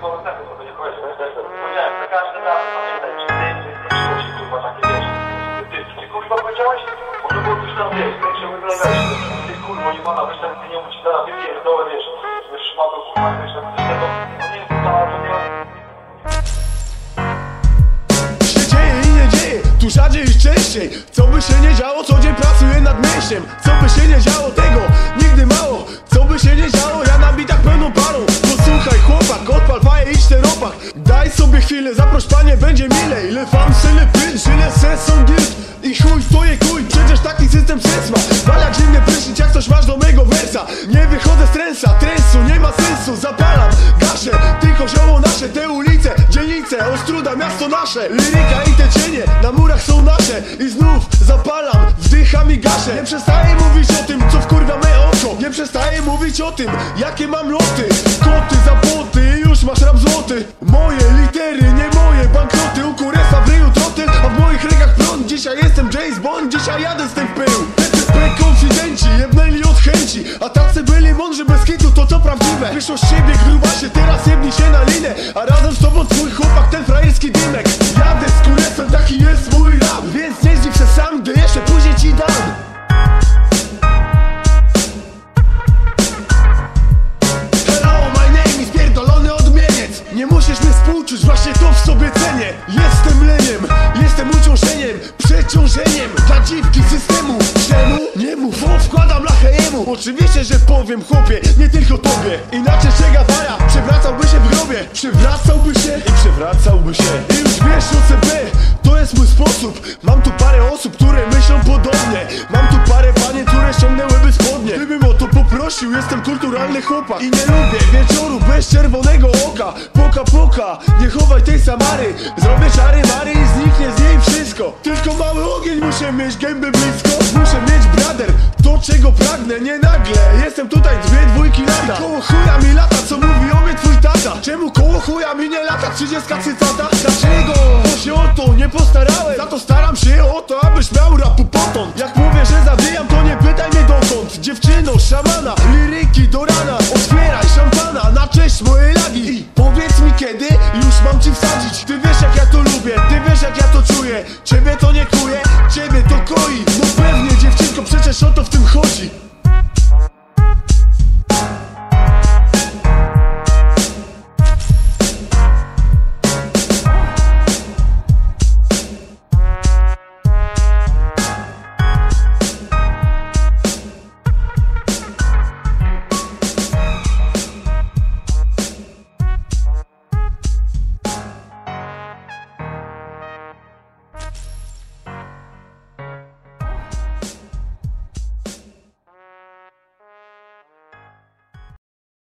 to nie wiesz, powiedziałem, przychodzi, kurwa, takie, wiesz, ty, kurwa, powiedziałeś? Było coś tam, wiesz, kurwa, nie pana, weź tam, ty nie szmato, kurwa, tego, to nie to, nie się Tu rzadziej i częściej. Co by się nie działo, co dzień pracuję nad mięśniem Co by się nie działo, tego nigdy mało. Co by się nie działo, ja na bitach pełną parą Posłuchaj chłopak, odpal faję, idź ten Daj sobie chwilę, zaproś panie, będzie milej. Le fam, c'est le pin, j'ai le sens son guilt I chuj, stoję kuj, przecież taki system sens ma. Wal jak zimny prysznic, jak coś masz do mego wersa Nie wychodzę z trensa, trensu, nie ma sensu Zapalam, gaszę, tylko zioło nasze Te ulice, dzielnice, Ostruda, miasto nasze. Liryka i te cienie, na murach są nasze. I znów zapalam, wdycham i gaszę. Nie przestaję mówić o tym, co wkurwia me oko. Nie przestaję mówić o tym, jakie mam loty. Koty za płoty, już masz rap złoty. Moje litery, nie moje banknoty. U kuresa w ryju trotyl, a w moich rękach prąd. Dzisiaj jestem James Bond, dzisiaj jadę z tym w pył. TCP konfidenci, jebnęli od chęci. A tacy byli mądrzy bez kitu, to co prawdziwe? Wyszło z siebie, gruba twój chłopak, ten frajerski dymek. Jadę z kuresem, taki jest mój rap. Więc nie zdziw się sam, gdy jeszcze później ci dam. Hello, my name is pierdolony odmieniec. Nie musisz mnie współczuć, właśnie to w sobie cenię. Jestem leniem, jestem uciążeniem Przeciążeniem. Dla dziwki systemu Oczywiście, że powiem chłopie, nie tylko tobie. Inaczej się gawara, przewracałby się w grobie. Przewracałby się i przewracałby się. I już wiesz OCB, to jest mój sposób. Mam tu parę osób, które myślą podobnie. Mam tu parę panie, które ściągnęłyby spodnie. Gdybym poprosił, jestem kulturalny chłopak I nie lubię wieczoru bez czerwonego oka Poka poka, nie chowaj tej Samary Zrobię czary mary i zniknie z niej wszystko Tylko mały ogień muszę mieć, gęby blisko Muszę mieć brader, to czego pragnę, nie nagle Jestem tutaj dwie dwójki lata Koło chuja mi lata, co mówi o mnie twój tata Czemu koło chuja mi nie lata, trzydziestka cytata? Dlaczego? Bo się o to nie postarałem Za to staram się o to, abyś miał rapu potąd Jak mówię, że Merci.